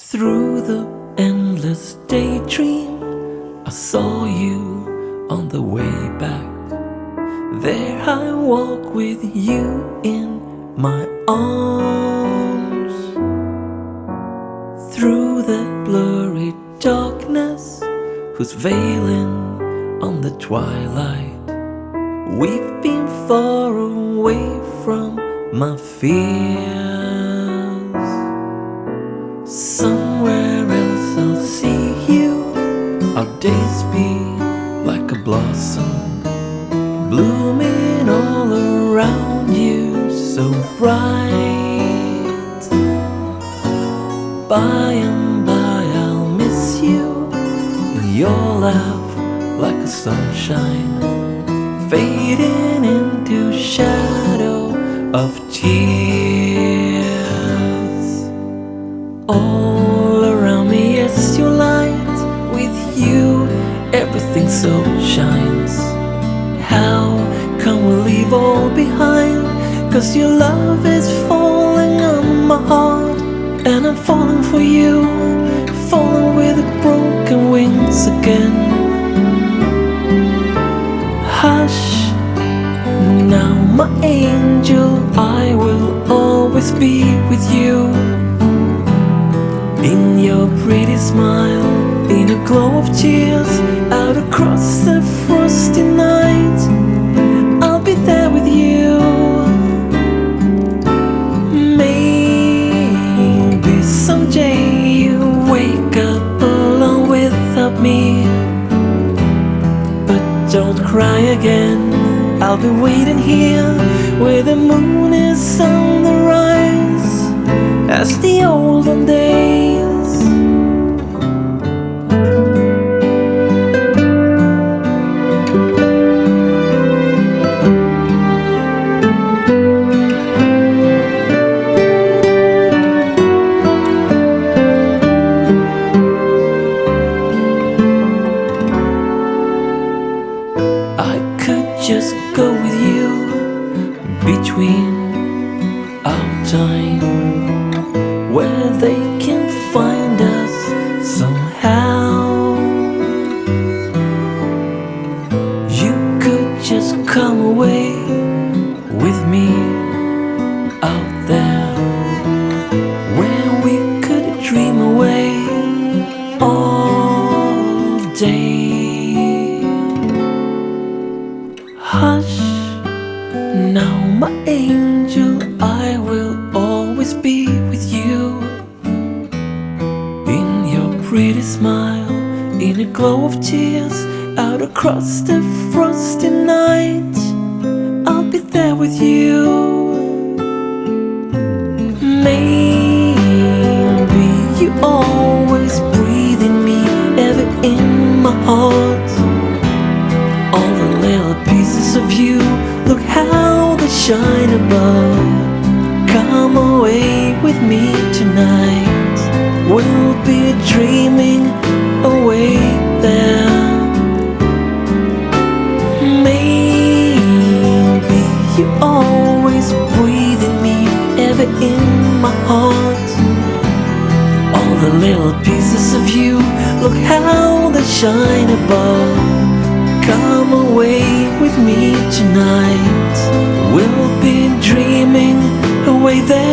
Through the endless daydream, I saw you on the way back. There I walk with you in my arms. Through the blurry darkness, who's veiling on the twilight. We've been far away from my fears. Days be like a blossom, blooming all around you, so bright. By and by I'll miss you, your laugh like a sunshine, fading into shadow of tears. All so shines. How can we leave all behind? Cause your love is falling on my heart. And I'm falling for you, falling with broken wings again. Hush, now my angel, I will always be with you. In your pretty smile, in a glow of tears, out across the frosty night, I'll be there with you. Maybe someday you wake up alone without me. But don't cry again, I'll be waiting here where the moon is on the rise as the olden days. Just go with you between our time where they can find us somehow. You could just come away my angel, I will always be with you. In your pretty smile, in a glow of tears, out across the frosty night, I'll be there with you. Maybe you they shine above. Come away with me tonight. We'll be dreaming away there. Maybe you always breathe in me, ever in my heart. All the little pieces of you, look how they shine above. Come away with me tonight. We'll be dreaming away there.